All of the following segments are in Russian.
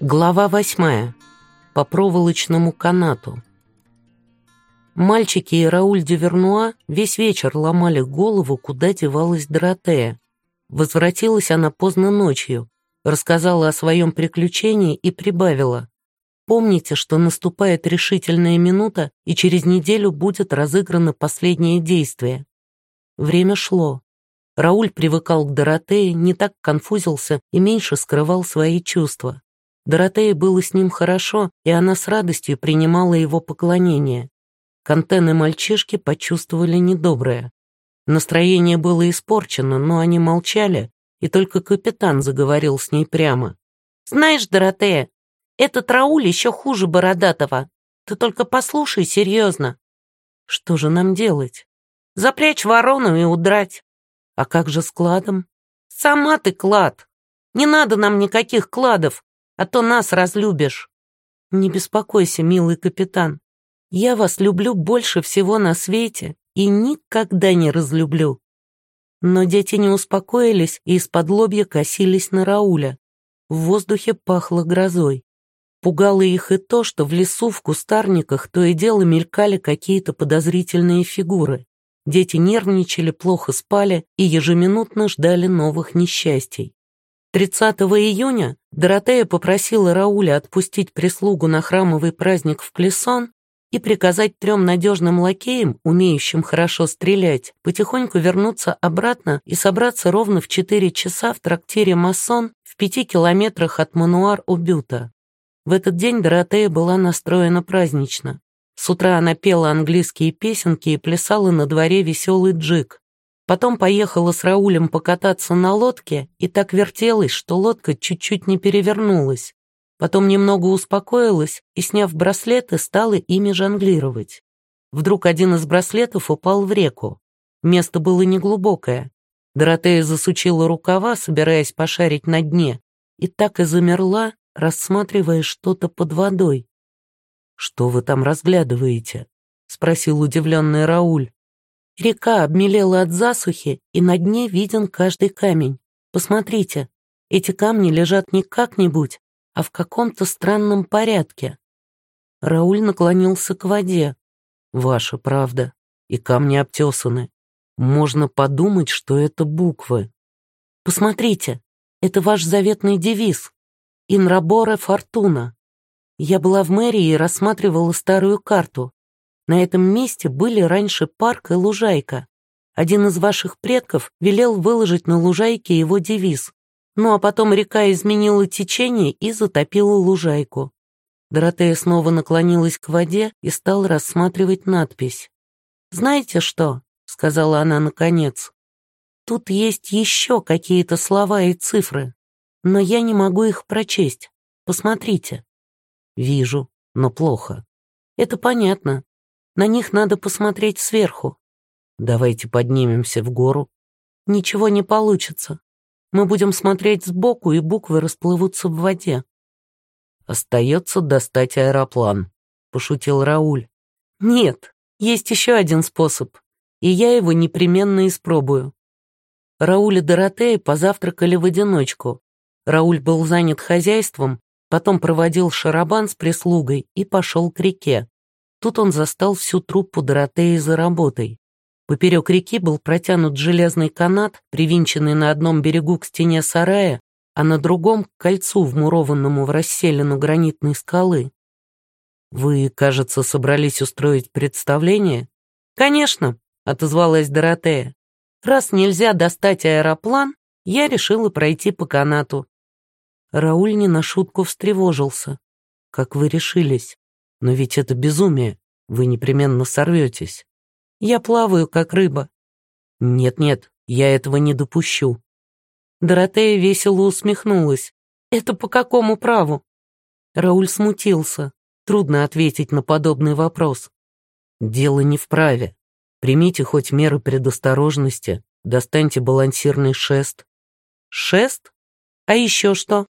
Глава восьмая. По проволочному канату. Мальчики и Рауль де Вернуа весь вечер ломали голову, куда девалась Доротея. Возвратилась она поздно ночью, рассказала о своем приключении и прибавила. Помните, что наступает решительная минута, и через неделю будет разыграно последнее действие. Время шло. Рауль привыкал к Доротее, не так конфузился и меньше скрывал свои чувства. Доротее было с ним хорошо, и она с радостью принимала его поклонение. Кантен и мальчишки почувствовали недоброе. Настроение было испорчено, но они молчали, и только капитан заговорил с ней прямо. «Знаешь, Доротея, этот Рауль еще хуже Бородатого. Ты только послушай серьезно». «Что же нам делать?» «Запрячь ворону и удрать». «А как же с кладом?» «Сама ты клад. Не надо нам никаких кладов а то нас разлюбишь». «Не беспокойся, милый капитан. Я вас люблю больше всего на свете и никогда не разлюблю». Но дети не успокоились и из-под лобья косились на Рауля. В воздухе пахло грозой. Пугало их и то, что в лесу, в кустарниках то и дело мелькали какие-то подозрительные фигуры. Дети нервничали, плохо спали и ежеминутно ждали новых несчастий. 30 июня Доротея попросила Рауля отпустить прислугу на храмовый праздник в Клесон и приказать трем надежным лакеям, умеющим хорошо стрелять, потихоньку вернуться обратно и собраться ровно в 4 часа в трактире «Масон» в пяти километрах от Мануар-Убюта. В этот день Доротея была настроена празднично. С утра она пела английские песенки и плясала на дворе веселый джиг. Потом поехала с Раулем покататься на лодке и так вертелась, что лодка чуть-чуть не перевернулась. Потом немного успокоилась и, сняв браслеты, стала ими жонглировать. Вдруг один из браслетов упал в реку. Место было неглубокое. Доротея засучила рукава, собираясь пошарить на дне, и так и замерла, рассматривая что-то под водой. «Что вы там разглядываете?» — спросил удивленный Рауль. Река обмелела от засухи, и на дне виден каждый камень. Посмотрите, эти камни лежат не как-нибудь, а в каком-то странном порядке. Рауль наклонился к воде. Ваша правда, и камни обтесаны. Можно подумать, что это буквы. Посмотрите, это ваш заветный девиз. Инраборе фортуна. Я была в мэрии и рассматривала старую карту. На этом месте были раньше парк и лужайка. Один из ваших предков велел выложить на лужайке его девиз. Ну а потом река изменила течение и затопила лужайку. Доротея снова наклонилась к воде и стала рассматривать надпись. «Знаете что?» — сказала она наконец. «Тут есть еще какие-то слова и цифры, но я не могу их прочесть. Посмотрите». «Вижу, но плохо». «Это понятно. На них надо посмотреть сверху. Давайте поднимемся в гору. Ничего не получится. Мы будем смотреть сбоку, и буквы расплывутся в воде. Остается достать аэроплан, пошутил Рауль. Нет, есть еще один способ, и я его непременно испробую. Рауль и Доротея позавтракали в одиночку. Рауль был занят хозяйством, потом проводил шарабан с прислугой и пошел к реке. Тут он застал всю труппу Доротеи за работой. Поперек реки был протянут железный канат, привинченный на одном берегу к стене сарая, а на другом — к кольцу, вмурованному в расселину гранитной скалы. «Вы, кажется, собрались устроить представление?» «Конечно», — отозвалась Доротея. «Раз нельзя достать аэроплан, я решила пройти по канату». Рауль не на шутку встревожился. «Как вы решились?» Но ведь это безумие. Вы непременно сорветесь. Я плаваю, как рыба. Нет-нет, я этого не допущу. Доротея весело усмехнулась. Это по какому праву? Рауль смутился. Трудно ответить на подобный вопрос. Дело не в праве. Примите хоть меры предосторожности, достаньте балансирный шест. Шест? А еще что?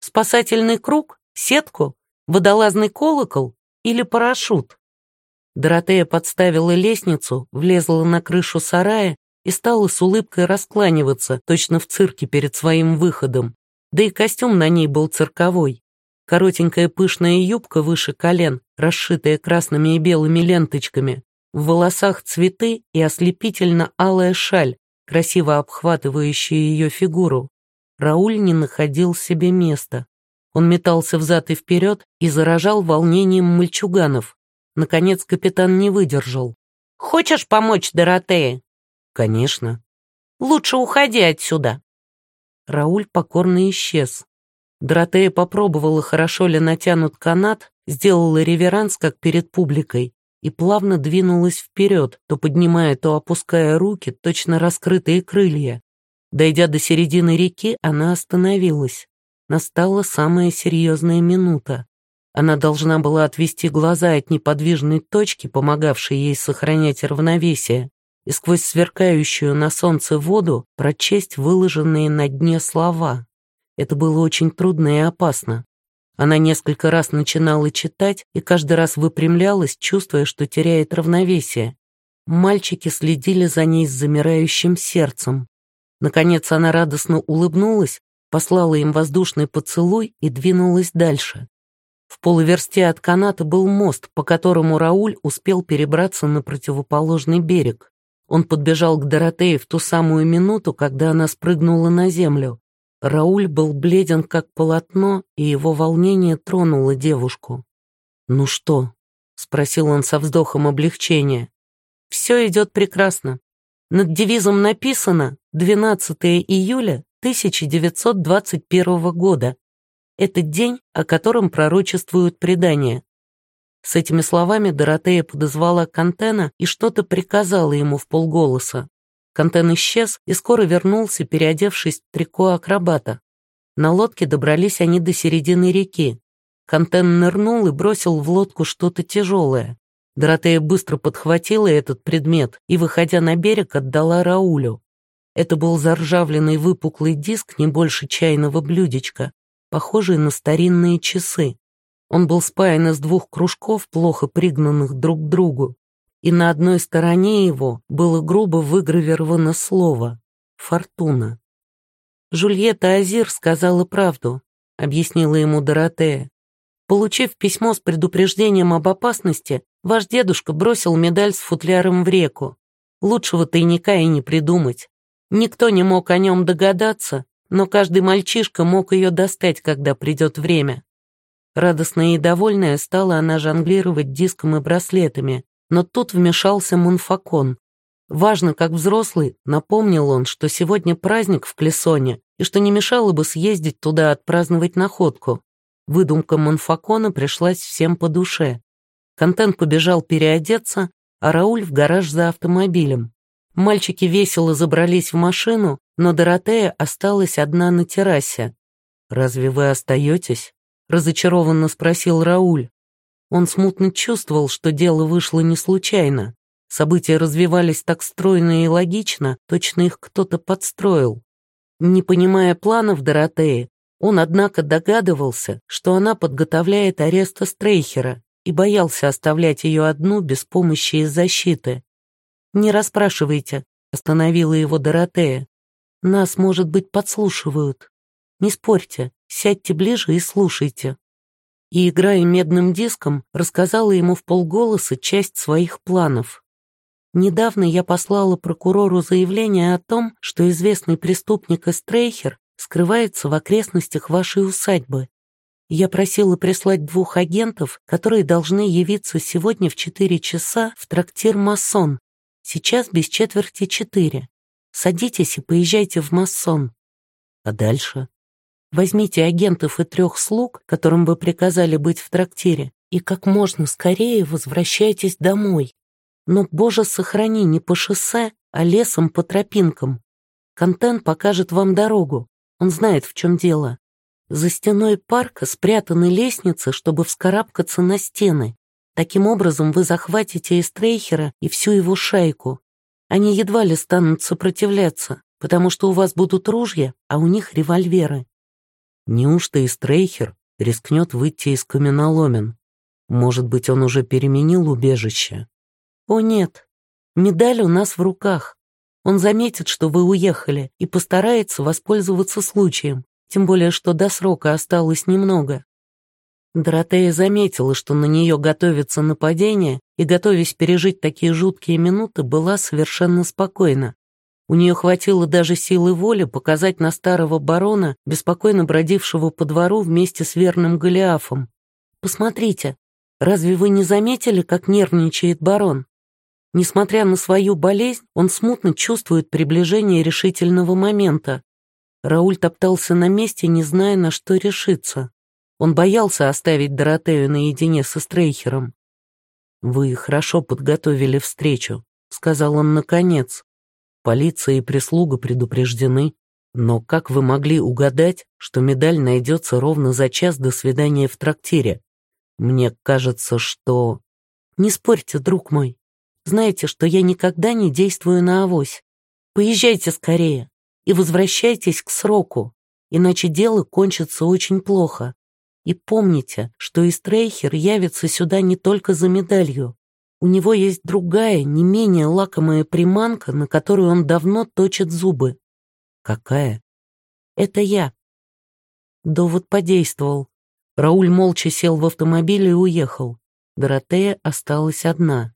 Спасательный круг? Сетку? Водолазный колокол? Или парашют. Доротея подставила лестницу, влезла на крышу сарая и стала с улыбкой раскланиваться, точно в цирке перед своим выходом. Да и костюм на ней был цирковой. Коротенькая пышная юбка выше колен, расшитая красными и белыми ленточками, в волосах цветы и ослепительно алая шаль, красиво обхватывающая ее фигуру. Рауль не находил себе места. Он метался взад и вперед и заражал волнением мальчуганов. Наконец капитан не выдержал. «Хочешь помочь Доротее?» «Конечно». «Лучше уходи отсюда». Рауль покорно исчез. Доротея попробовала, хорошо ли натянут канат, сделала реверанс, как перед публикой, и плавно двинулась вперед, то поднимая, то опуская руки, точно раскрытые крылья. Дойдя до середины реки, она остановилась. Настала самая серьезная минута. Она должна была отвести глаза от неподвижной точки, помогавшей ей сохранять равновесие, и сквозь сверкающую на солнце воду прочесть выложенные на дне слова. Это было очень трудно и опасно. Она несколько раз начинала читать и каждый раз выпрямлялась, чувствуя, что теряет равновесие. Мальчики следили за ней с замирающим сердцем. Наконец она радостно улыбнулась, послала им воздушный поцелуй и двинулась дальше. В полуверсте от каната был мост, по которому Рауль успел перебраться на противоположный берег. Он подбежал к Доротее в ту самую минуту, когда она спрыгнула на землю. Рауль был бледен, как полотно, и его волнение тронуло девушку. «Ну что?» — спросил он со вздохом облегчения. «Все идет прекрасно. Над девизом написано 12 июля 1921 года. Это день, о котором пророчествуют предания». С этими словами Доротея подозвала Кантена и что-то приказала ему в полголоса. Контен исчез и скоро вернулся, переодевшись в трико акробата. На лодке добрались они до середины реки. Контен нырнул и бросил в лодку что-то тяжелое. Доротея быстро подхватила этот предмет и, выходя на берег, отдала Раулю. Это был заржавленный выпуклый диск не больше чайного блюдечка, похожий на старинные часы. Он был спаян из двух кружков, плохо пригнанных друг к другу и на одной стороне его было грубо выгравировано слово «Фортуна». «Жульетта Азир сказала правду», — объяснила ему Доротея. Получив письмо с предупреждением об опасности, ваш дедушка бросил медаль с футляром в реку. Лучшего тайника и не придумать. Никто не мог о нем догадаться, но каждый мальчишка мог ее достать, когда придет время. Радостная и довольная стала она жонглировать диском и браслетами, но тут вмешался Мунфакон. Важно, как взрослый, напомнил он, что сегодня праздник в Клесоне и что не мешало бы съездить туда отпраздновать находку. Выдумка Мунфакона пришлась всем по душе. Контент побежал переодеться, а Рауль в гараж за автомобилем. Мальчики весело забрались в машину, но Доротея осталась одна на террасе. «Разве вы остаетесь?» — разочарованно спросил Рауль. Он смутно чувствовал, что дело вышло не случайно. События развивались так стройно и логично, точно их кто-то подстроил. Не понимая планов Доротеи, он, однако, догадывался, что она подготовляет ареста Стрейхера и боялся оставлять ее одну без помощи и защиты. «Не расспрашивайте», — остановила его Доротея. «Нас, может быть, подслушивают. Не спорьте, сядьте ближе и слушайте» и, играя медным диском, рассказала ему в полголоса часть своих планов. Недавно я послала прокурору заявление о том, что известный преступник Эстрейхер скрывается в окрестностях вашей усадьбы. Я просила прислать двух агентов, которые должны явиться сегодня в четыре часа в трактир «Массон». Сейчас без четверти четыре. Садитесь и поезжайте в «Массон». А дальше? Возьмите агентов и трех слуг, которым вы приказали быть в трактире, и как можно скорее возвращайтесь домой. Но, боже, сохрани, не по шоссе, а лесом по тропинкам. Контент покажет вам дорогу. Он знает, в чем дело. За стеной парка спрятаны лестницы, чтобы вскарабкаться на стены. Таким образом вы захватите Эстрейхера и всю его шайку. Они едва ли станут сопротивляться, потому что у вас будут ружья, а у них револьверы. Неужто и Стрейхер рискнет выйти из каменоломен? Может быть, он уже переменил убежище? О нет, медаль у нас в руках. Он заметит, что вы уехали, и постарается воспользоваться случаем, тем более, что до срока осталось немного. Доротея заметила, что на нее готовится нападение, и, готовясь пережить такие жуткие минуты, была совершенно спокойна. У нее хватило даже силы воли показать на старого барона, беспокойно бродившего по двору вместе с верным Голиафом. «Посмотрите, разве вы не заметили, как нервничает барон? Несмотря на свою болезнь, он смутно чувствует приближение решительного момента. Рауль топтался на месте, не зная, на что решиться. Он боялся оставить Доротею наедине со Стрейхером. «Вы хорошо подготовили встречу», — сказал он наконец. «Полиция и прислуга предупреждены. Но как вы могли угадать, что медаль найдется ровно за час до свидания в трактире? Мне кажется, что...» «Не спорьте, друг мой. Знаете, что я никогда не действую на авось. Поезжайте скорее и возвращайтесь к сроку, иначе дело кончится очень плохо. И помните, что Истрейхер явится сюда не только за медалью. У него есть другая, не менее лакомая приманка, на которую он давно точит зубы. Какая? Это я. Довод подействовал. Рауль молча сел в автомобиль и уехал. Доротея осталась одна.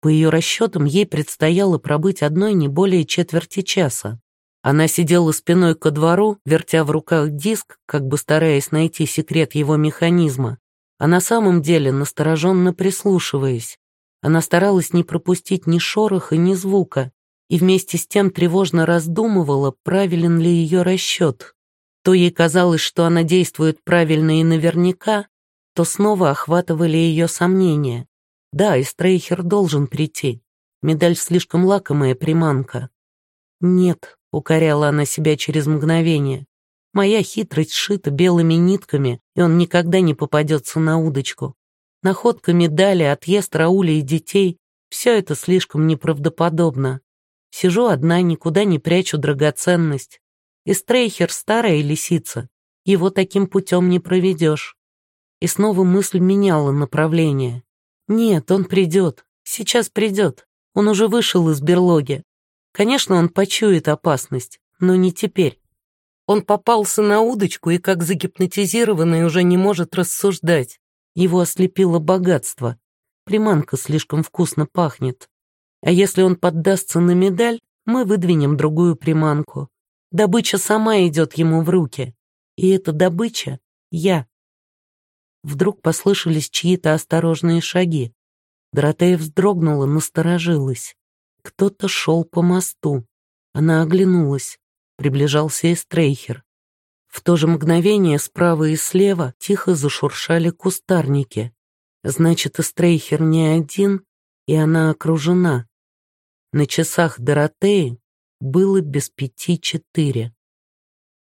По ее расчетам, ей предстояло пробыть одной не более четверти часа. Она сидела спиной ко двору, вертя в руках диск, как бы стараясь найти секрет его механизма, а на самом деле настороженно прислушиваясь. Она старалась не пропустить ни шороха, ни звука, и вместе с тем тревожно раздумывала, правилен ли ее расчет. То ей казалось, что она действует правильно и наверняка, то снова охватывали ее сомнения. Да, и должен прийти. Медаль слишком лакомая приманка. Нет, Укоряла она себя через мгновение. Моя хитрость сшита белыми нитками, и он никогда не попадется на удочку. Находка медали, отъезд Рауля и детей — все это слишком неправдоподобно. Сижу одна, никуда не прячу драгоценность. И Стрейхер — старая лисица. Его таким путем не проведешь. И снова мысль меняла направление. Нет, он придет. Сейчас придет. Он уже вышел из берлоги. Конечно, он почует опасность, но не теперь. Он попался на удочку и, как загипнотизированный, уже не может рассуждать. Его ослепило богатство. Приманка слишком вкусно пахнет. А если он поддастся на медаль, мы выдвинем другую приманку. Добыча сама идет ему в руки. И эта добыча — я. Вдруг послышались чьи-то осторожные шаги. Доротея вздрогнула, насторожилась. Кто-то шел по мосту. Она оглянулась. Приближался Эстрейхер. В то же мгновение справа и слева тихо зашуршали кустарники. Значит, Эстрейхер не один, и она окружена. На часах Доротеи было без пяти четыре.